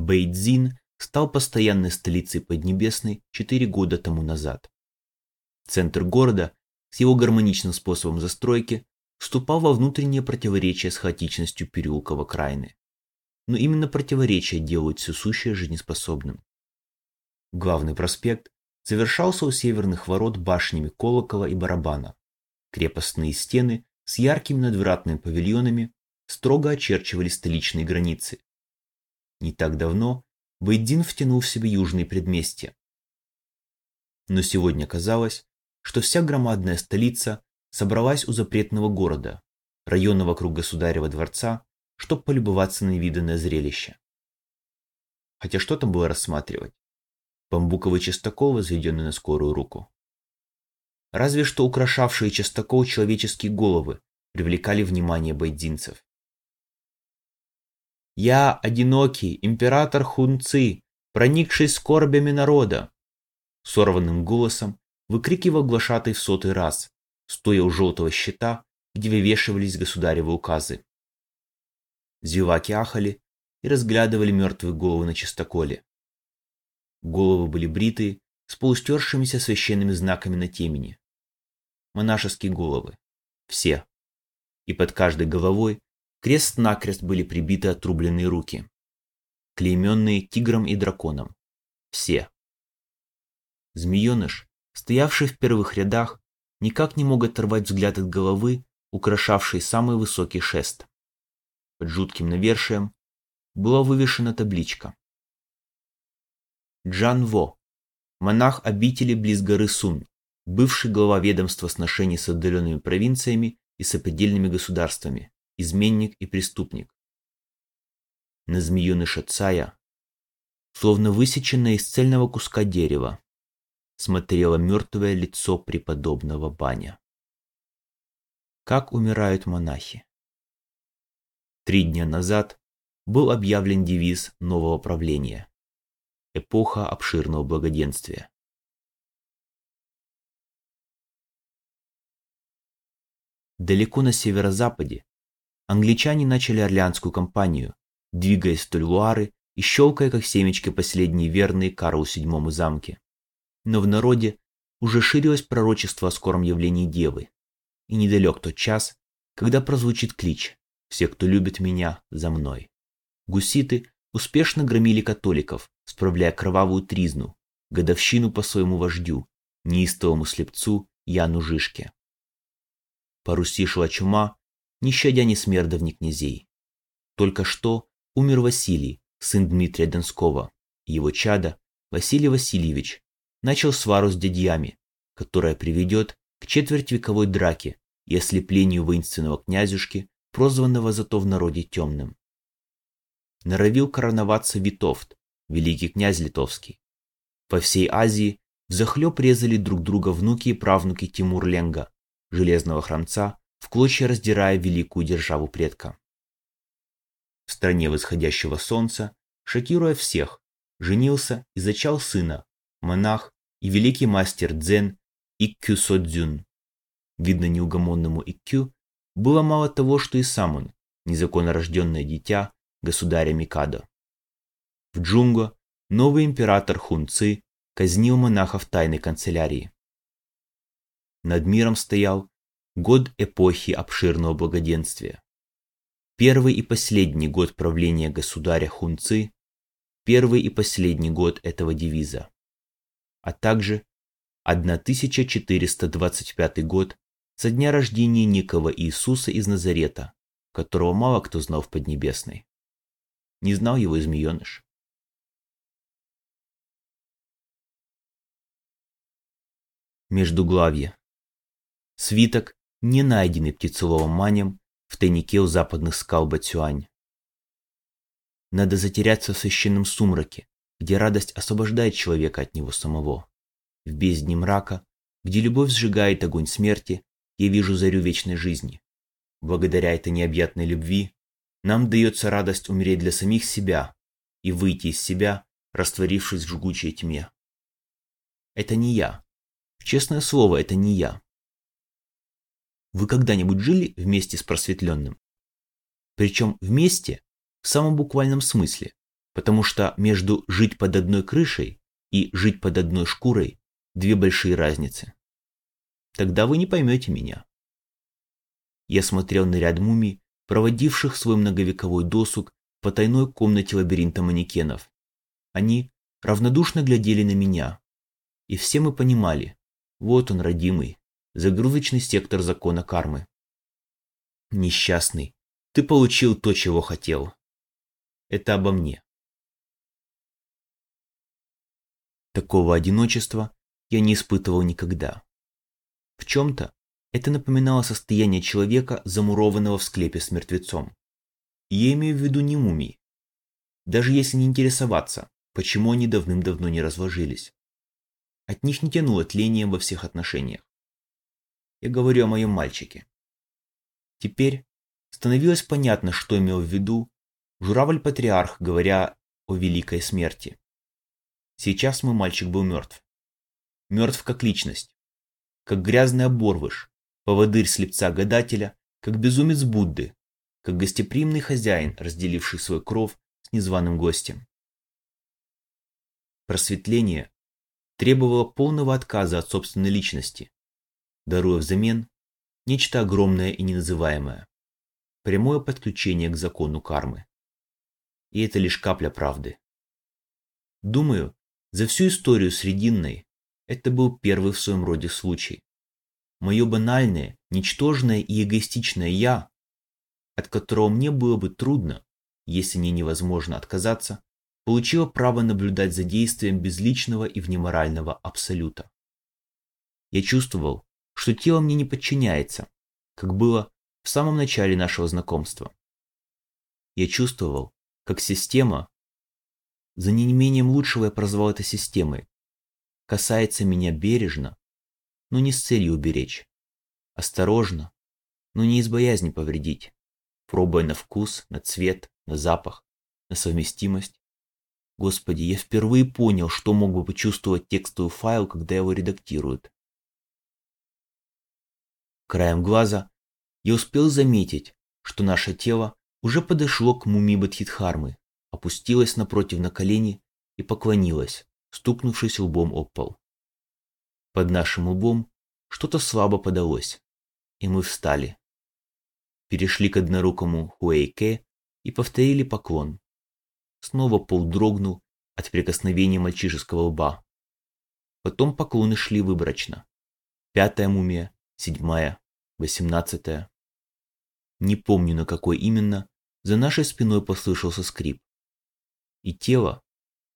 Бейдзин стал постоянной столицей Поднебесной четыре года тому назад. Центр города с его гармоничным способом застройки вступал во внутреннее противоречие с хаотичностью переулков окраины. Но именно противоречия делают все сущее жизнеспособным. Главный проспект завершался у северных ворот башнями колокола и барабана. Крепостные стены с яркими надвратными павильонами строго очерчивали столичные границы. Не так давно Бейдин втянул в себя южные предместья. Но сегодня казалось, что вся громадная столица собралась у запретного города, района вокруг государева дворца, чтобы полюбоваться на невиданное зрелище. Хотя что там было рассматривать? Бамбуковый частокол, возведенный на скорую руку. Разве что украшавшие частокол человеческие головы привлекали внимание байдинцев. «Я одинокий, император Хунци, проникший скорбями народа!» Сорванным голосом выкрикивал глашатый в сотый раз, стоя у желтого щита, где вывешивались государевы указы. Зеваки ахали и разглядывали мертвые головы на чистоколе. Головы были бритые, с полустершимися священными знаками на темени. Монашеские головы. Все. И под каждой головой крест-накрест были прибиты отрубленные руки. Клейменные тигром и драконом. Все. Змееныш, стоявший в первых рядах, никак не мог оторвать взгляд от головы, украшавшей самый высокий шест. Под жутким навершием была вывешена табличка. Джан Во, монах обители близ горы Сун, бывший глава ведомства сношений с отдаленными провинциями и сопредельными государствами, изменник и преступник. На змееныша Цая, словно высеченная из цельного куска дерева, смотрело мертвое лицо преподобного Баня. Как умирают монахи? Три дня назад был объявлен девиз нового правления эпоха обширного благоденствия. Далеко на северо-западе англичане начали Орлеанскую кампанию, двигаясь вдоль Луары и щелкая, как семечки, последние верные Карлу VII замки. Но в народе уже ширилось пророчество о скором явлении Девы, и недалек тот час, когда прозвучит клич «Все, кто любит меня, за мной». Гуситы успешно громили католиков, справляя кровавую тризну, годовщину по своему вождю, неистовому слепцу Яну Жишке. По Руси шла чума, не щадя ни смердов, ни князей. Только что умер Василий, сын Дмитрия Донского, его чада, Василий Васильевич, начал свару с дядьями, которая приведет к четвертьвековой драке и ослеплению воинственного князюшки, прозванного зато в народе темным. Норовил короноваться Витовт, великий князь литовский. По всей Азии взахлеб резали друг друга внуки и правнуки Тимур-Ленга, железного храмца, в клочья раздирая великую державу предка. В стране восходящего солнца, шокируя всех, женился и зачал сына, монах и великий мастер дзен Иккю Содзюн. Видно неугомонному Иккю было мало того, что и сам он, незаконно рожденное дитя государя Микадо. В Джунго новый император Хунци казнил монахов тайной канцелярии. Над миром стоял год эпохи обширного благоденствия. Первый и последний год правления государя Хунци, первый и последний год этого девиза, а также 1425 год со дня рождения некого Иисуса из Назарета, которого мало кто знал в Поднебесной. Не знал его и змееныш. Междуглавье. Свиток, не найденный птицеловым манем в тайнике у западных скал Бацюань. Надо затеряться в священном сумраке, где радость освобождает человека от него самого. В бездне мрака, где любовь сжигает огонь смерти, я вижу зарю вечной жизни. Благодаря этой необъятной любви нам дается радость умереть для самих себя и выйти из себя, растворившись в жгучей тьме. Это не я, Честное слово, это не я. Вы когда-нибудь жили вместе с просветленным? Причем вместе в самом буквальном смысле, Потому что между жить под одной крышей и жить под одной шкурой две большие разницы. Тогда вы не поймете меня. Я смотрел на ряд мумий, проводивших свой многовековой досуг в потайной комнате лабиринта манекенов. Они равнодушно глядели на меня. И все мы понимали, вот он, родимый, загрузочный сектор закона кармы. Несчастный, ты получил то, чего хотел. Это обо мне. Такого одиночества я не испытывал никогда. В чем-то это напоминало состояние человека, замурованного в склепе с мертвецом. Я имею в виду не мумий. Даже если не интересоваться, почему они давным-давно не разложились. От них не тянуло тлением во всех отношениях. Я говорю о моем мальчике. Теперь становилось понятно, что имел в виду журавль-патриарх, говоря о великой смерти. Сейчас мой мальчик был мертв. Мертв как личность, как грязный оборвыш, поводырь слепца гадателя, как безумец Будды, как гостеприимный хозяин, разделивший свой кров с незваным гостем. Просветление требовало полного отказа от собственной личности, даруя взамен нечто огромное и неназываемое, прямое подключение к закону кармы. И это лишь капля правды. Думаю, за всю историю Срединной это был первый в своем роде случай. Мое банальное, ничтожное и эгоистичное «я», от которого мне было бы трудно, если не невозможно отказаться, получило право наблюдать за действием безличного и внеморального абсолюта. Я чувствовал, что тело мне не подчиняется, как было в самом начале нашего знакомства. Я чувствовал, как система, за неимением лучшего я прозвал это системой, касается меня бережно, но не с целью уберечь. Осторожно, но не из боязни повредить, пробуя на вкус, на цвет, на запах, на совместимость. Господи, я впервые понял, что мог бы почувствовать текстовый файл, когда его редактируют. Краем глаза я успел заметить, что наше тело уже подошло к мумии Бадхидхармы, опустилось напротив на колени и поклонилось, стукнувшись лбом об пол. Под нашим лбом что-то слабо подалось, и мы встали. Перешли к однорукому Хуэйке и повторили поклон. Снова пол дрогнул от прикосновения мальчишеского лба. Потом поклоны шли выборочно. Пятая мумия, седьмая, восемнадцатая. Не помню, на какой именно, за нашей спиной послышался скрип. И тело,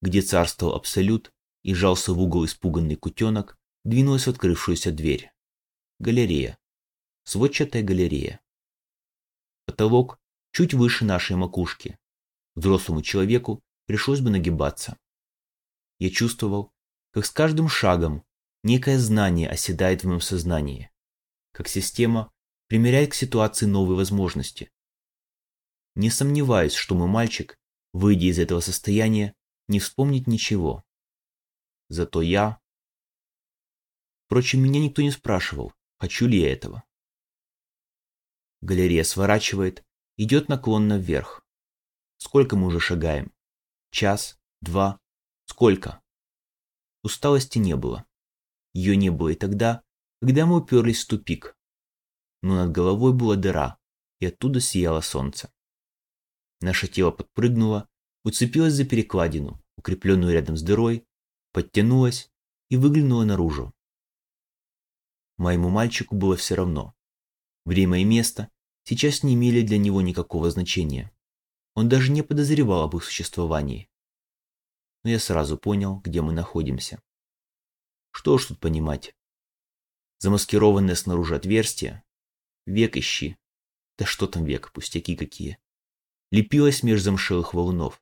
где царствовал абсолют и жался в угол испуганный кутенок, двинулась в открывшуюся дверь. Галерея. Сводчатая галерея. Потолок чуть выше нашей макушки. Взрослому человеку пришлось бы нагибаться. Я чувствовал, как с каждым шагом некое знание оседает в моем сознании, как система примеряет к ситуации новые возможности. Не сомневаюсь, что мой мальчик, выйдя из этого состояния, не вспомнить ничего. Зато я... Впрочем, меня никто не спрашивал, хочу ли я этого. Галерея сворачивает, идет наклонно вверх. Сколько мы уже шагаем? Час? Два? Сколько? Усталости не было. Ее не было и тогда, когда мы уперлись в тупик. Но над головой была дыра, и оттуда сияло солнце. Наше тело подпрыгнуло, уцепилось за перекладину, укрепленную рядом с дырой, подтянулась и выглянула наружу. Моему мальчику было все равно. Время и место сейчас не имели для него никакого значения. Он даже не подозревал об их существовании. Но я сразу понял, где мы находимся. Что ж тут понимать? Замаскированное снаружи отверстие, век ищи, да что там век, пустяки какие, лепилось меж замшелых валунов.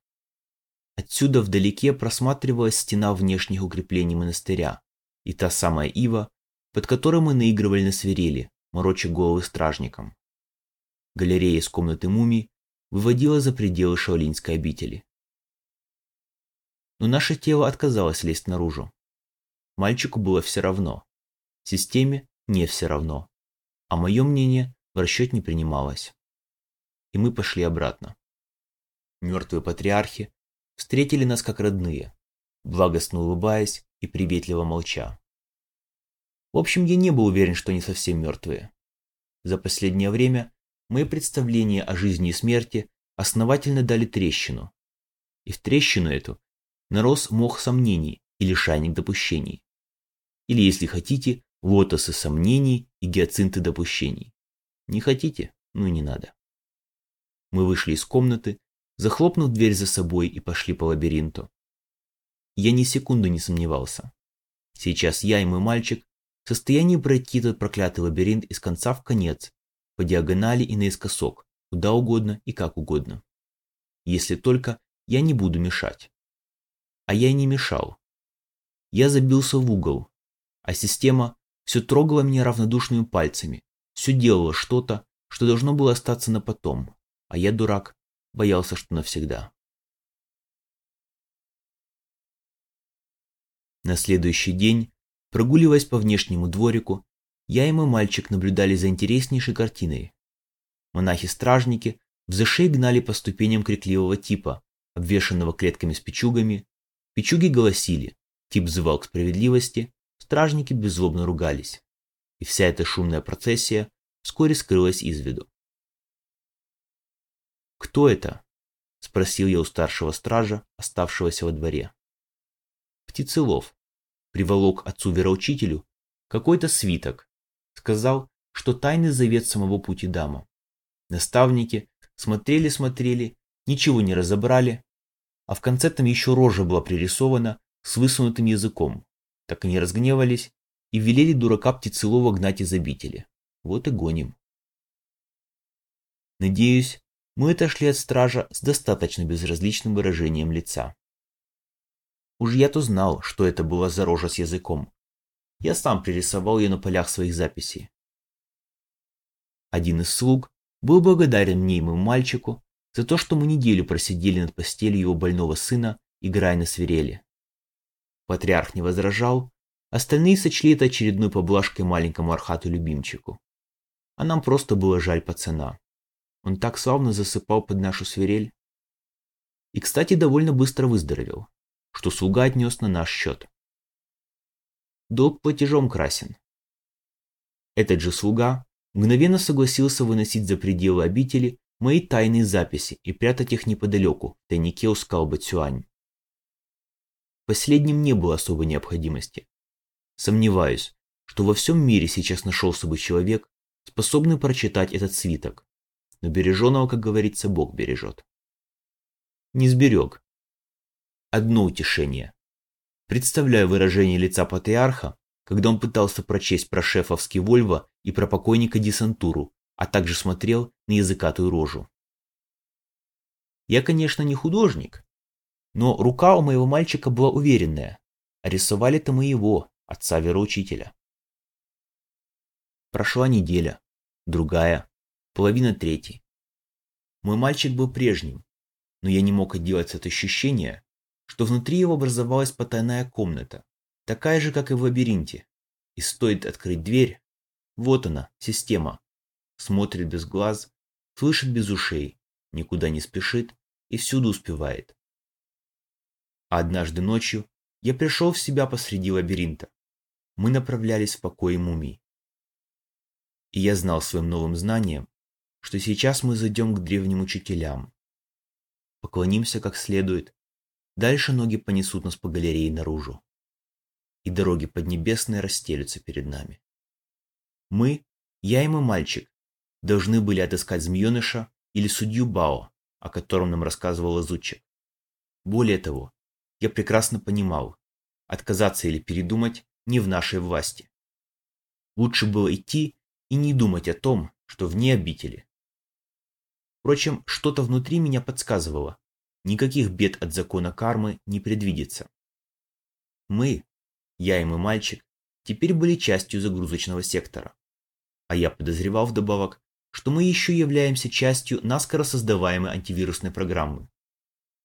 Отсюда вдалеке просматривалась стена внешних укреплений монастыря и та самая ива, под которой мы наигрывали на свирели, мороча головы стражникам. Галерея из комнаты мумий выводила за пределы шаолинской обители. Но наше тело отказалось лезть наружу. Мальчику было все равно. Системе не все равно. А мое мнение в расчет не принималось. И мы пошли обратно. Мертвые патриархи встретили нас как родные, благостно улыбаясь и приветливо молча. В общем, я не был уверен, что они совсем мертвые. За последнее время мои представления о жизни и смерти основательно дали трещину. И в трещину эту нарос мох сомнений и лишайник допущений. Или, если хотите, лотосы сомнений и гиацинты допущений. Не хотите? Ну и не надо. Мы вышли из комнаты, захлопнув дверь за собой и пошли по лабиринту. Я ни секунды не сомневался. Сейчас я и мой мальчик в состоянии пройти этот проклятый лабиринт из конца в конец, по диагонали и наискосок, куда угодно и как угодно. Если только я не буду мешать. А я не мешал. Я забился в угол, а система все трогала меня равнодушными пальцами, все делала что-то, что должно было остаться на потом, а я, дурак, боялся, что навсегда. На следующий день, прогуливаясь по внешнему дворику, я и мой мальчик наблюдали за интереснейшей картиной. Монахи-стражники в зашей гнали по ступеням крикливого типа, обвешанного клетками с печугами. Печуги голосили, тип взывал к справедливости, стражники беззлобно ругались. И вся эта шумная процессия вскоре скрылась из виду. «Кто это?» – спросил я у старшего стража, оставшегося во дворе. Птицелов приволок отцу-вероучителю какой-то свиток, сказал, что тайный завет самого пути дама. Наставники смотрели-смотрели, ничего не разобрали, а в конце там еще рожа была пририсована с высунутым языком. Так они разгневались и велели дурака Птицелова гнать из обители. Вот и гоним. Надеюсь, мы отошли от стража с достаточно безразличным выражением лица. Уж я-то знал, что это была за рожа с языком. Я сам пририсовал ее на полях своих записей. Один из слуг был благодарен мне и моему мальчику за то, что мы неделю просидели над постелью его больного сына, играя на свирели. Патриарх не возражал, остальные сочли это очередной поблажкой маленькому архату-любимчику. А нам просто было жаль пацана. Он так славно засыпал под нашу свирель. И, кстати, довольно быстро выздоровел, что слуга отнес на наш счет. Долг платежом красен. Этот же слуга мгновенно согласился выносить за пределы обители мои тайные записи и прятать их неподалеку, в тайнике у скал Бацюань. Последним не было особой необходимости. Сомневаюсь, что во всем мире сейчас нашелся бы человек, способный прочитать этот свиток, но береженого, как говорится, Бог бережет. Не сберег. Одно утешение. Представляю выражение лица патриарха, когда он пытался прочесть про шефовский Вольво и про покойника десантуру, а также смотрел на языкатую рожу. Я, конечно, не художник, но рука у моего мальчика была уверенная, а рисовали-то мы его, отца-вероучителя. Прошла неделя, другая, половина третьей. Мой мальчик был прежним, но я не мог отделаться от ощущения, что внутри его образовалась потайная комната, такая же, как и в лабиринте. И стоит открыть дверь, вот она, система. Смотрит без глаз, слышит без ушей, никуда не спешит и всюду успевает. А однажды ночью я пришел в себя посреди лабиринта. Мы направлялись в покой мумий. И я знал своим новым знанием, что сейчас мы зайдем к древним учителям. Поклонимся как следует. Дальше ноги понесут нас по галерее наружу. И дороги поднебесные расстелются перед нами. Мы, я и мой мальчик, должны были отыскать змееныша или судью Бао, о котором нам рассказывал Лазутчик. Более того, я прекрасно понимал, отказаться или передумать не в нашей власти. Лучше было идти и не думать о том, что вне обители Впрочем, что-то внутри меня подсказывало. Никаких бед от закона кармы не предвидится. Мы, я и мой мальчик, теперь были частью загрузочного сектора. А я подозревал вдобавок, что мы еще являемся частью наскоро создаваемой антивирусной программы.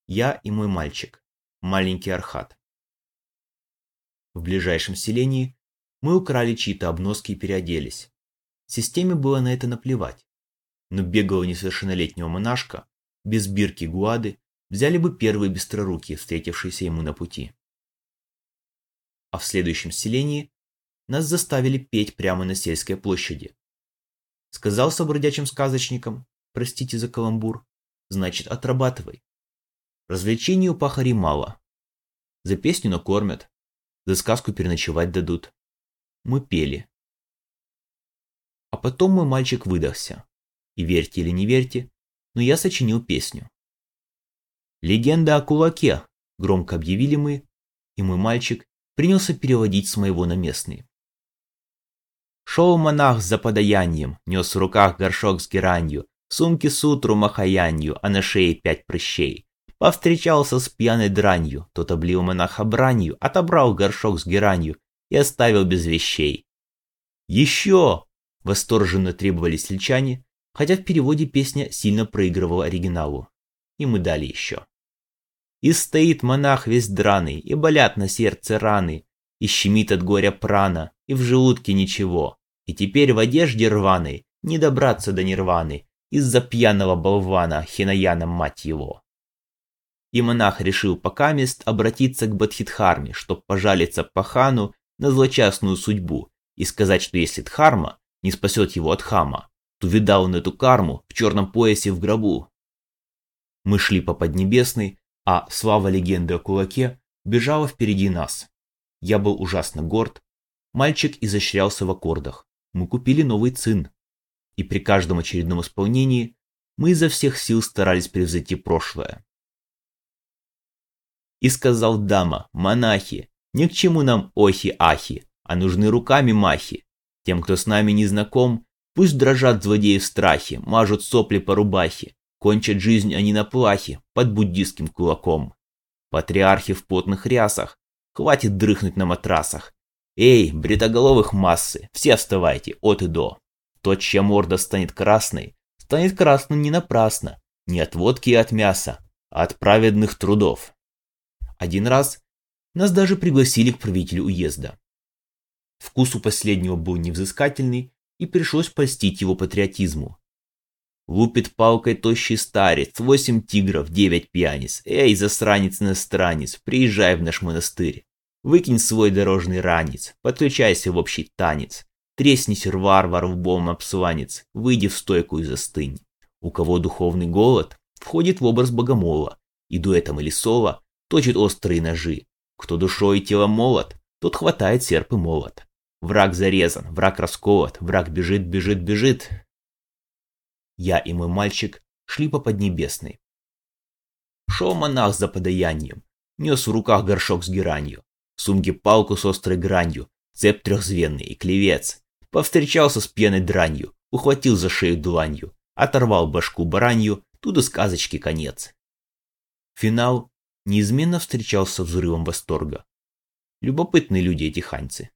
Я и мой мальчик, маленький Архат. В ближайшем селении мы украли чьи-то обноски и переоделись. Системе было на это наплевать но беглого несовершеннолетнего монашка, без бирки гуады, взяли бы первые быстрорукие, встретившиеся ему на пути. А в следующем селении нас заставили петь прямо на сельской площади. Сказал собродячим сказочникам, простите за каламбур, значит отрабатывай. Развлечений у пахарей мало. За песню накормят, за сказку переночевать дадут. Мы пели. А потом мой мальчик выдохся. И верьте или не верьте, но я сочинил песню. «Легенда о кулаке», – громко объявили мы, и мой мальчик принялся переводить с моего на местный. Шел монах за подаянием, нес в руках горшок с геранью, в сумке сутру махаянью, а на шее пять прыщей. Повстречался с пьяной дранью, тот облил монаха бранью, отобрал горшок с геранью и оставил без вещей. «Еще!» – восторженно требовали сельчане, хотя в переводе песня сильно проигрывала оригиналу. И мы дали еще. И стоит монах весь драный, и болят на сердце раны, и щемит от горя прана, и в желудке ничего. И теперь в одежде рваной не добраться до нирваны из-за пьяного болвана, хинаяна мать его. И монах решил покамест обратиться к Бадхидхарме, чтоб пожалиться Пахану на злочастную судьбу и сказать, что если Дхарма не спасет его от хама, то видал он эту карму в черном поясе в гробу. Мы шли по Поднебесной, а слава легенды о кулаке бежала впереди нас. Я был ужасно горд. Мальчик изощрялся в аккордах. Мы купили новый цин. И при каждом очередном исполнении мы изо всех сил старались превзойти прошлое. И сказал дама, монахи, ни к чему нам охи-ахи, а нужны руками махи. Тем, кто с нами не знаком, Пусть дрожат злодеи в страхе, мажут сопли по рубахе, кончат жизнь они на плахе под буддистским кулаком. Патриархи в потных рясах, хватит дрыхнуть на матрасах. Эй, бритоголовых массы, все вставайте, от и до. Тот, чья морда станет красной, станет красным не напрасно, не от водки и от мяса, а от праведных трудов. Один раз нас даже пригласили к правителю уезда. Вкус у последнего был невзыскательный, и пришлось польстить его патриотизму. Лупит палкой тощий старец, восемь тигров, девять пьяниц. Эй, засранец-иностранец, приезжай в наш монастырь. Выкинь свой дорожный ранец, подключайся в общий танец. Тресни в бом обсланец, выйди в стойку и застынь. У кого духовный голод, входит в образ богомола, и дуэтом или соло точит острые ножи. Кто душой и телом молод, тот хватает серп и молот. Враг зарезан, враг расколот, враг бежит, бежит, бежит. Я и мой мальчик шли по Поднебесной. Шел монах за подаянием, нес в руках горшок с геранью, в сумке палку с острой гранью, цеп трехзвенный и клевец. Повстречался с пьяной дранью, ухватил за шею дланью, оторвал башку баранью, туда сказочки конец. Финал неизменно встречался взрывом восторга. Любопытные люди эти ханьцы.